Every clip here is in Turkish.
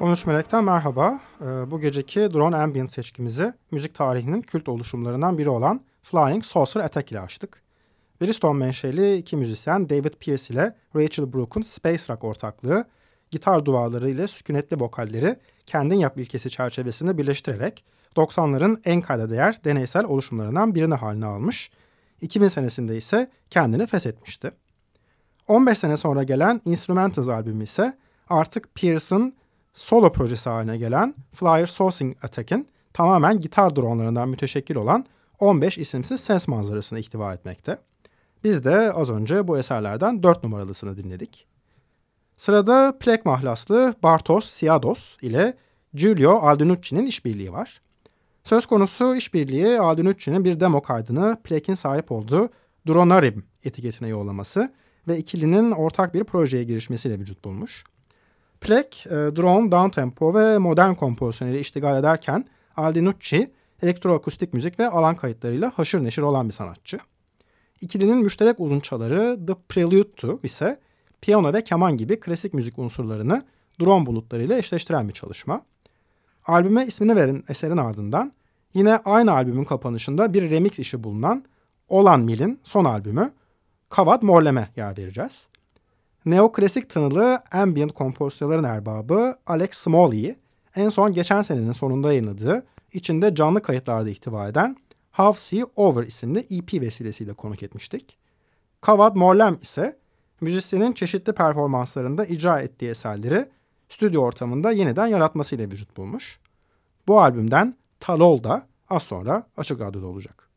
13 Melek'ten merhaba. Ee, bu geceki Drone Ambient seçkimizi müzik tarihinin kült oluşumlarından biri olan Flying Saucer Attack ile açtık. Bristol menşeli iki müzisyen David Pierce ile Rachel Brooke'un Space Rock ortaklığı, gitar duvarları ile sükunetli vokalleri kendin yap ilkesi çerçevesinde birleştirerek 90'ların en kayda değer deneysel oluşumlarından birini haline almış. 2000 senesinde ise kendini feshetmişti. 15 sene sonra gelen Instrumentals albümü ise artık Pierce'ın solo projesi haline gelen Flyer Sourcing Attack'in tamamen gitar dronlarından müteşekkil olan 15 isimsiz ses manzarasını ihtiva etmekte. Biz de az önce bu eserlerden 4 numaralısını dinledik. Sırada plek mahlaslı Bartos Siados ile Giulio Aldinucci'nin işbirliği var. Söz konusu işbirliği Aldinucci'nin bir demo kaydını Plek'in sahip olduğu Dronarim etiketine yollaması ve ikilinin ortak bir projeye girişmesiyle vücut bulmuş. Plek, e, drone, downtempo ve modern kompozisyonları iştigal ederken Aldinucci elektroakustik müzik ve alan kayıtlarıyla haşır neşir olan bir sanatçı. İkilinin müşterek uzunçaları The Prelude to ise piyano ve keman gibi klasik müzik unsurlarını drone bulutlarıyla eşleştiren bir çalışma. Albüme ismini veren eserin ardından yine aynı albümün kapanışında bir remix işi bulunan Olan Mill'in son albümü Kavad Morleme yer vereceğiz. Neoklasik tınılı ambient kompozisyonların erbabı Alex Smalley en son geçen senenin sonunda yayınladığı içinde canlı kayıtlarda ihtiva eden How See Over isimli EP vesilesiyle konuk etmiştik. Kavad Morlem ise müzisyenin çeşitli performanslarında icra ettiği eserleri stüdyo ortamında yeniden yaratmasıyla vücut bulmuş. Bu albümden Talol da az sonra Açık Radyo'da olacak.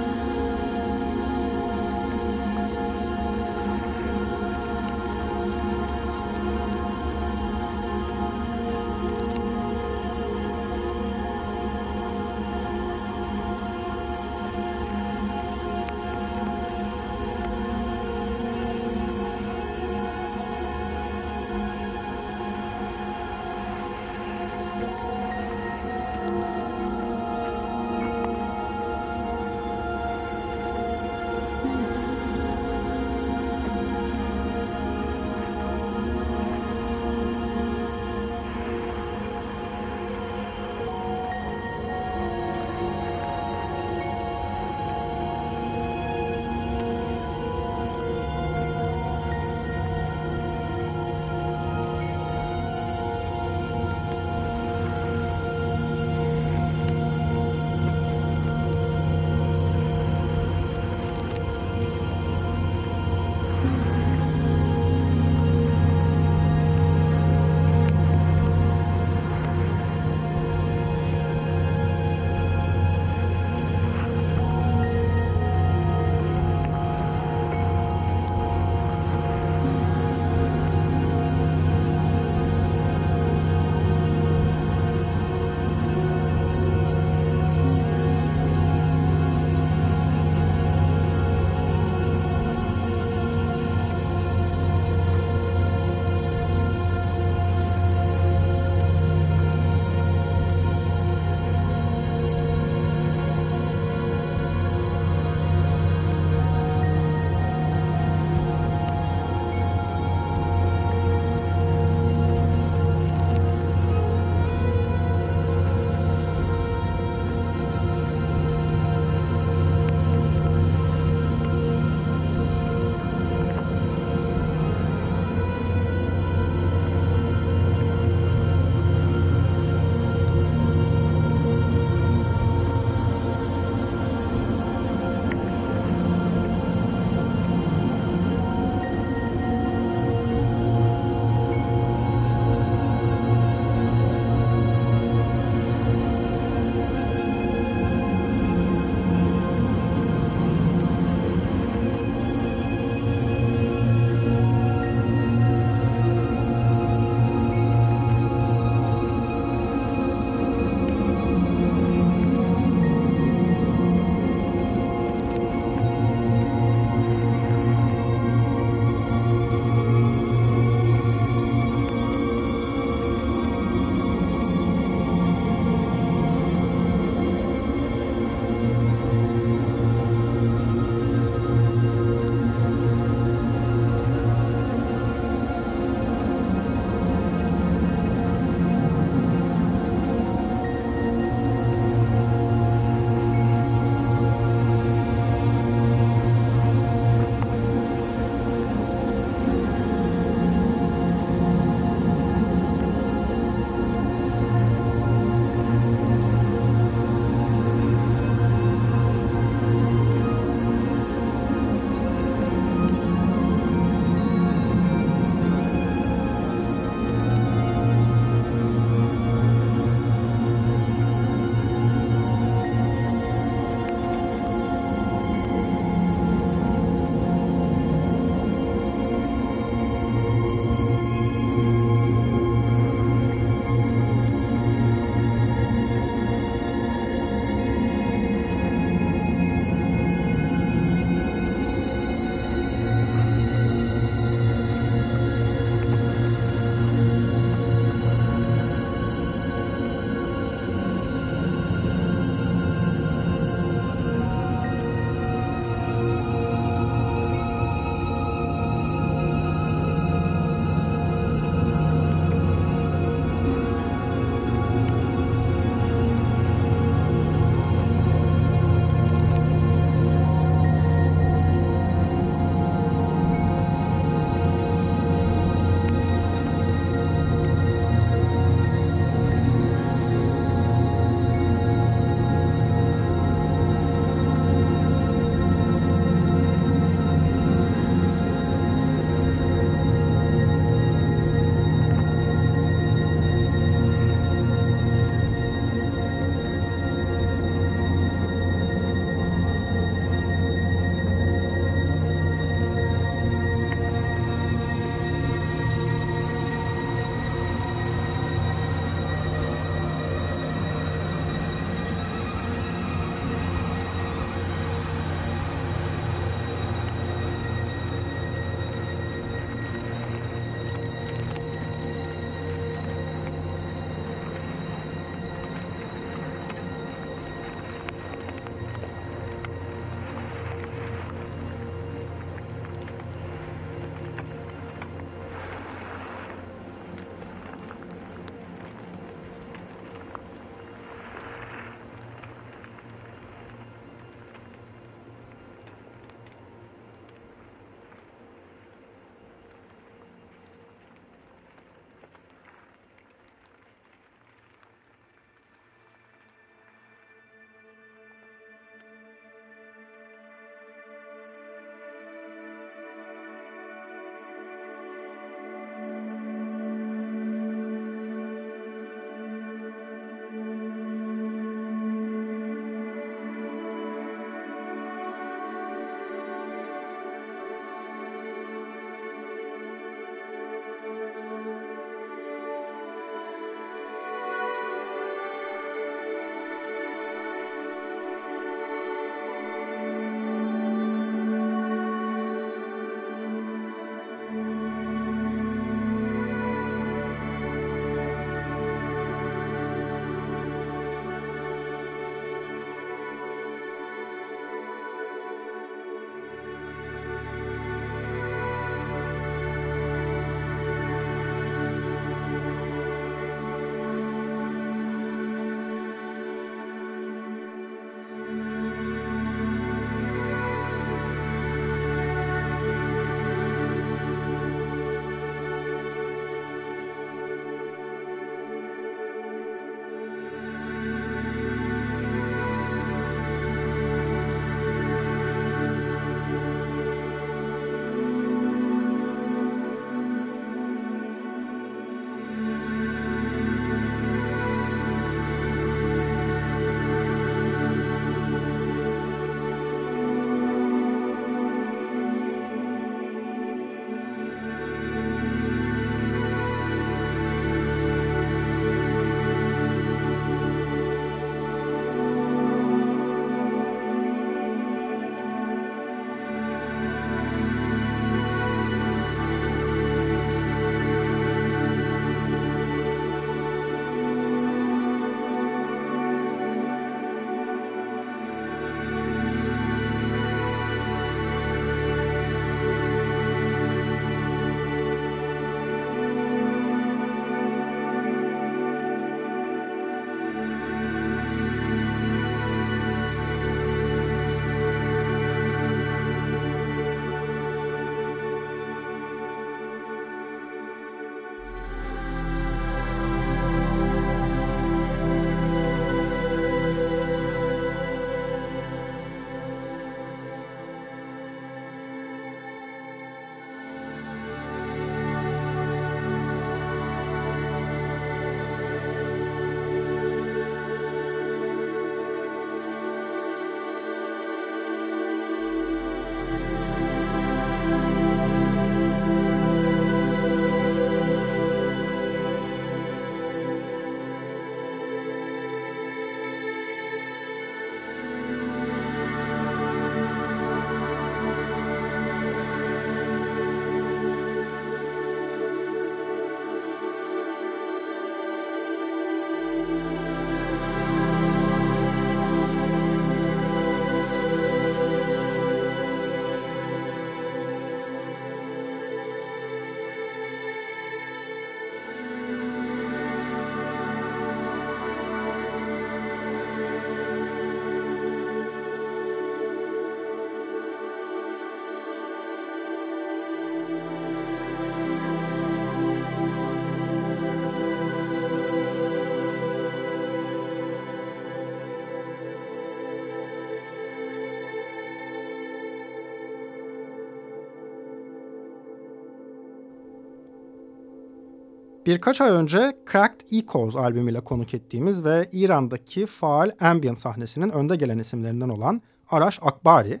Birkaç ay önce Cracked Echoes albümüyle konuk ettiğimiz ve İran'daki faal ambient sahnesinin önde gelen isimlerinden olan Arash Akbari,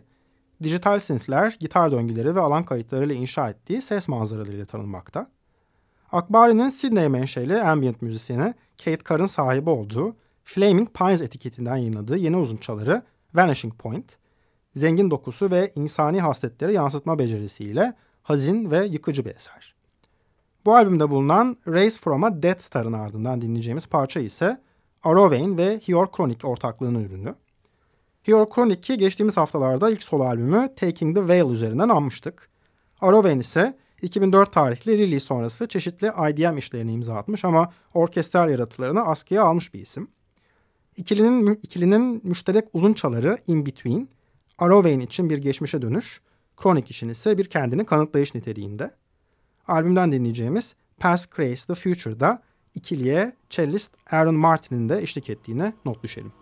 dijital synthler, gitar döngüleri ve alan kayıtlarıyla inşa ettiği ses manzaralarıyla tanınmakta. Akbari'nin Sydney menşeli ambient müzisyeni Kate Carr'ın sahibi olduğu Flaming Pines etiketinden yayınladığı yeni uzunçaları Vanishing Point, zengin dokusu ve insani hasletleri yansıtma becerisiyle hazin ve yıkıcı bir eser. Bu albümde bulunan Race from a Death Star'ın ardından dinleyeceğimiz parça ise Arovain ve Hior Chronic ortaklığının ürünü. Hior Chronic'i geçtiğimiz haftalarda ilk solo albümü Taking the Veil üzerinden anmıştık. Arovain ise 2004 tarihli release sonrası çeşitli IDM işlerini imza atmış ama orkestral yaratılarını askıya almış bir isim. İkilinin, ikilinin müşterek uzun çaları In Between, Arovain için bir geçmişe dönüş, Chronic için ise bir kendini kanıtlayış niteliğinde. Albümden dinleyeceğimiz Past Creates the Future'da ikiliye cellist Aaron Martin'in de eşlik ettiğine not düşelim.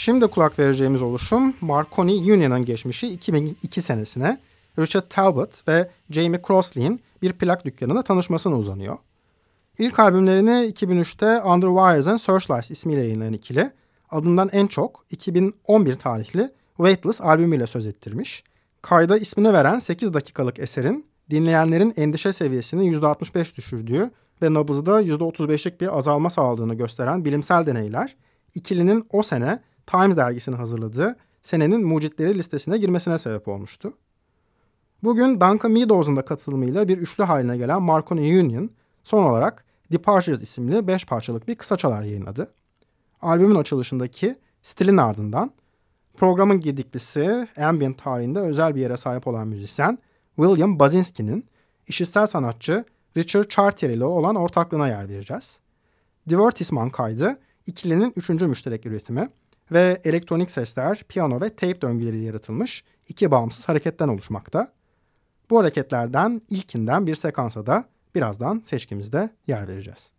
Şimdi kulak vereceğimiz oluşum Marconi Union'ın geçmişi 2002 senesine Richard Talbot ve Jamie Crossley'in bir plak dükkanında tanışmasına uzanıyor. İlk albümlerini 2003'te Under Wires and Searchlights ismiyle yayınlayan ikili, adından en çok 2011 tarihli Weightless albümüyle söz ettirmiş. Kayda ismini veren 8 dakikalık eserin dinleyenlerin endişe seviyesini %65 düşürdüğü ve nabızda %35'lik bir azalma sağladığını gösteren bilimsel deneyler, ikilinin o sene Times dergisini hazırladığı senenin mucitleri listesine girmesine sebep olmuştu. Bugün Duncan Meadows'un da katılımıyla bir üçlü haline gelen Marconi Union son olarak Departures isimli beş parçalık bir kısaçalar yayınladı. Albümün açılışındaki stilin ardından programın gediklisi ambient tarihinde özel bir yere sahip olan müzisyen William Basinski'nin işitsel sanatçı Richard Chartier ile olan ortaklığına yer vereceğiz. Divertisman kaydı ikilinin üçüncü müşterek üretimi ve elektronik sesler, piyano ve tape döngüleriyle yaratılmış iki bağımsız hareketten oluşmakta. Bu hareketlerden ilkinden bir sekansa da birazdan seçkimizde yer vereceğiz.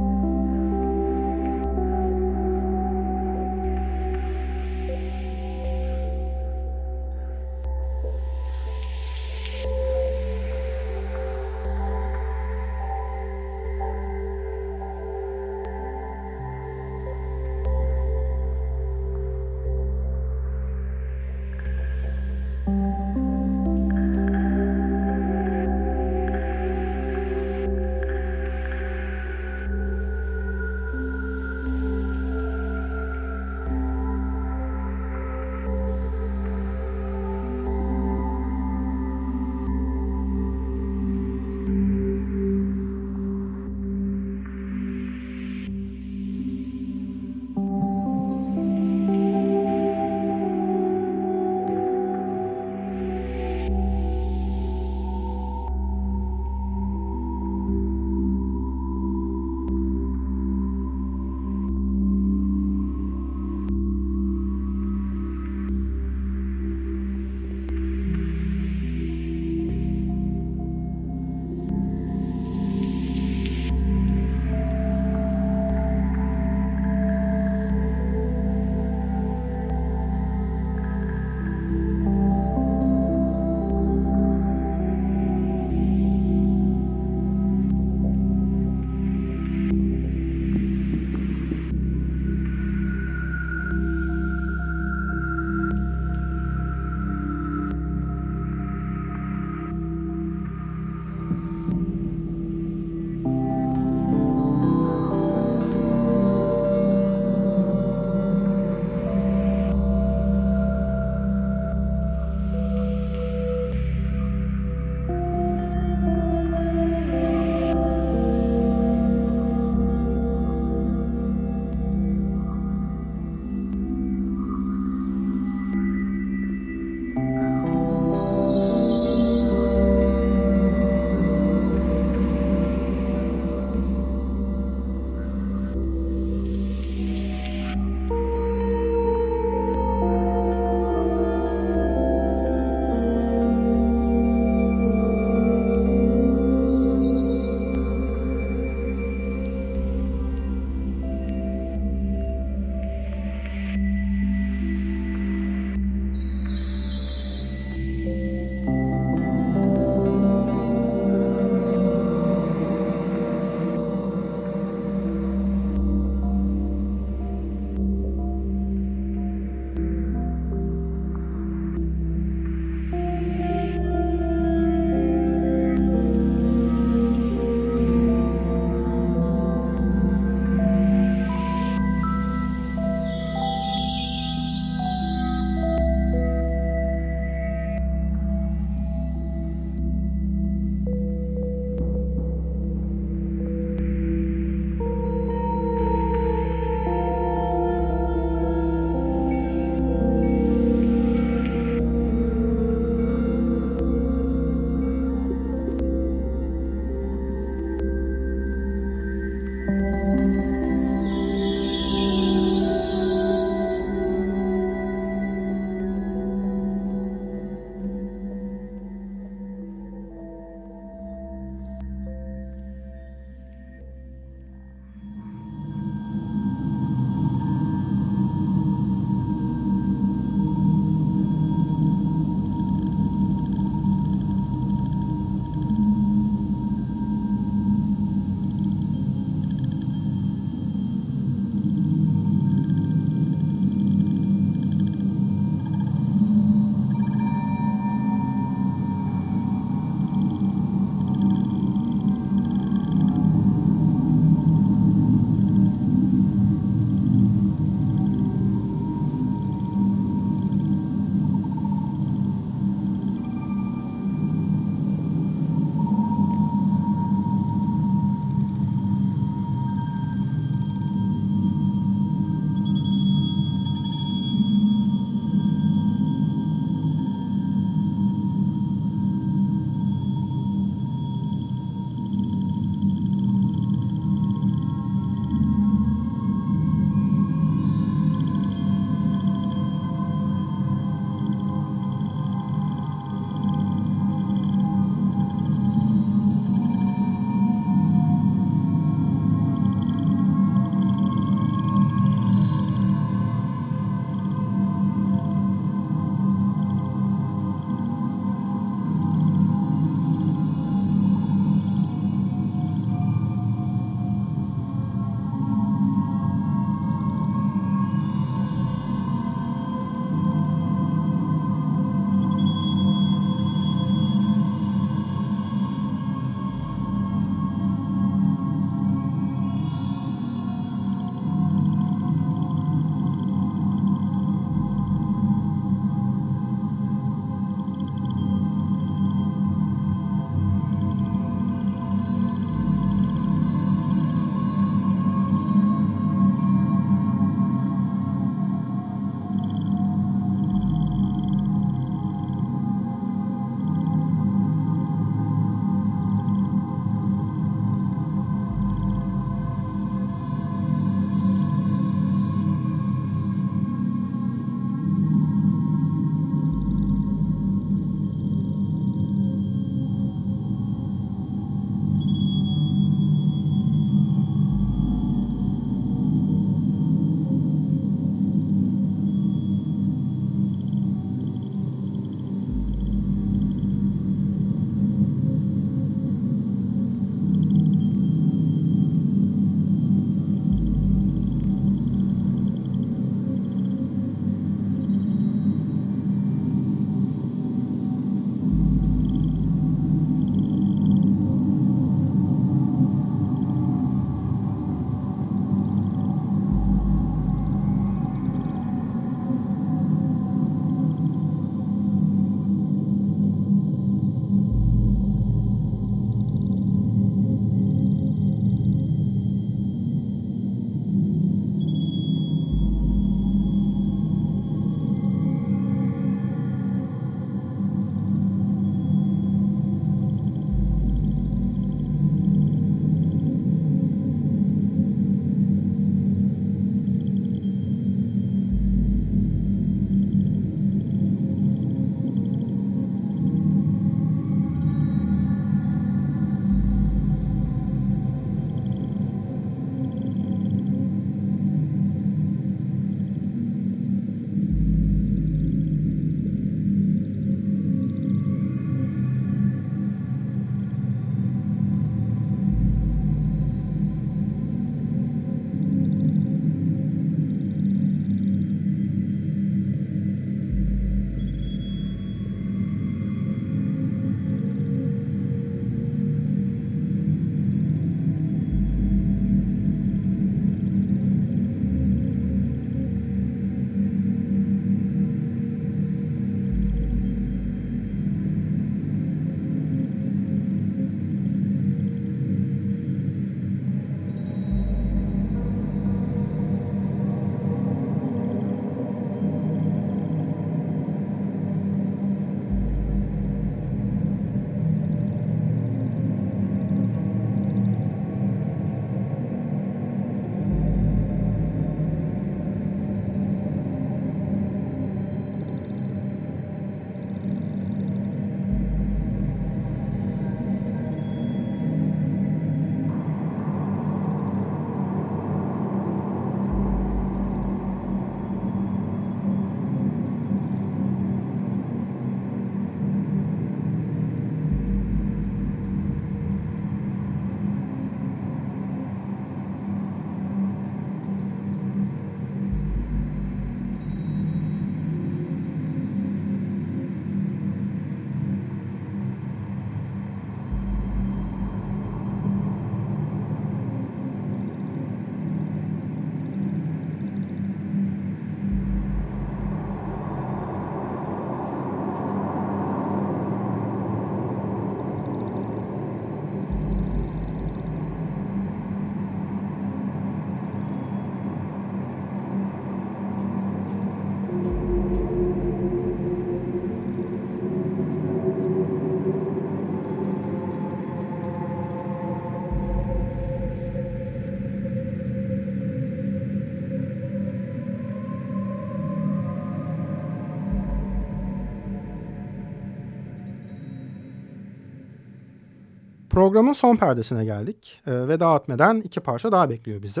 Programın son perdesine geldik e, veda etmeden iki parça daha bekliyor bizi.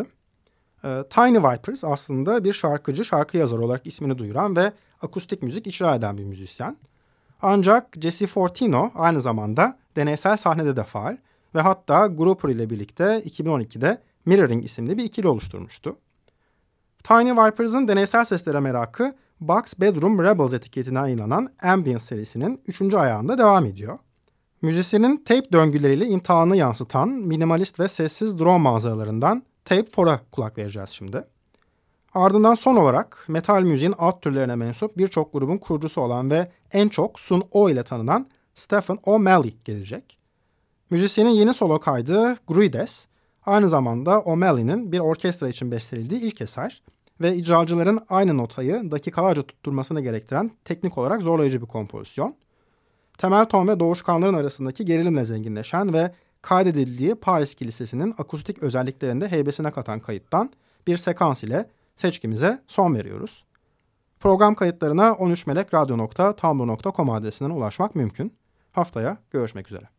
E, Tiny Vipers aslında bir şarkıcı, şarkı yazarı olarak ismini duyuran ve akustik müzik icra eden bir müzisyen. Ancak Jesse Fortino aynı zamanda deneysel sahnede de faal ve hatta Grouper ile birlikte 2012'de Mirroring isimli bir ikili oluşturmuştu. Tiny Vipers'ın deneysel seslere merakı Box Bedroom Rebels etiketine yayınlanan Ambient serisinin üçüncü ayağında devam ediyor. Müzisyenin tape döngüleriyle imtihanı yansıtan minimalist ve sessiz drone manzaralarından Tape 4'a kulak vereceğiz şimdi. Ardından son olarak metal müziğin alt türlerine mensup birçok grubun kurucusu olan ve en çok Sun O ile tanınan Stephen O'Malley gelecek. Müzisyenin yeni solo kaydı Gruides, aynı zamanda O'Malley'nin bir orkestra için bestelediği ilk eser ve icracıların aynı notayı dakikalarca tutturmasını gerektiren teknik olarak zorlayıcı bir kompozisyon. Temel ton ve doğuşkanların arasındaki gerilimle zenginleşen ve kaydedildiği Paris Kilisesi'nin akustik özelliklerini de heybesine katan kayıttan bir sekans ile seçkimize son veriyoruz. Program kayıtlarına 13melekradyo.tumblr.com adresinden ulaşmak mümkün. Haftaya görüşmek üzere.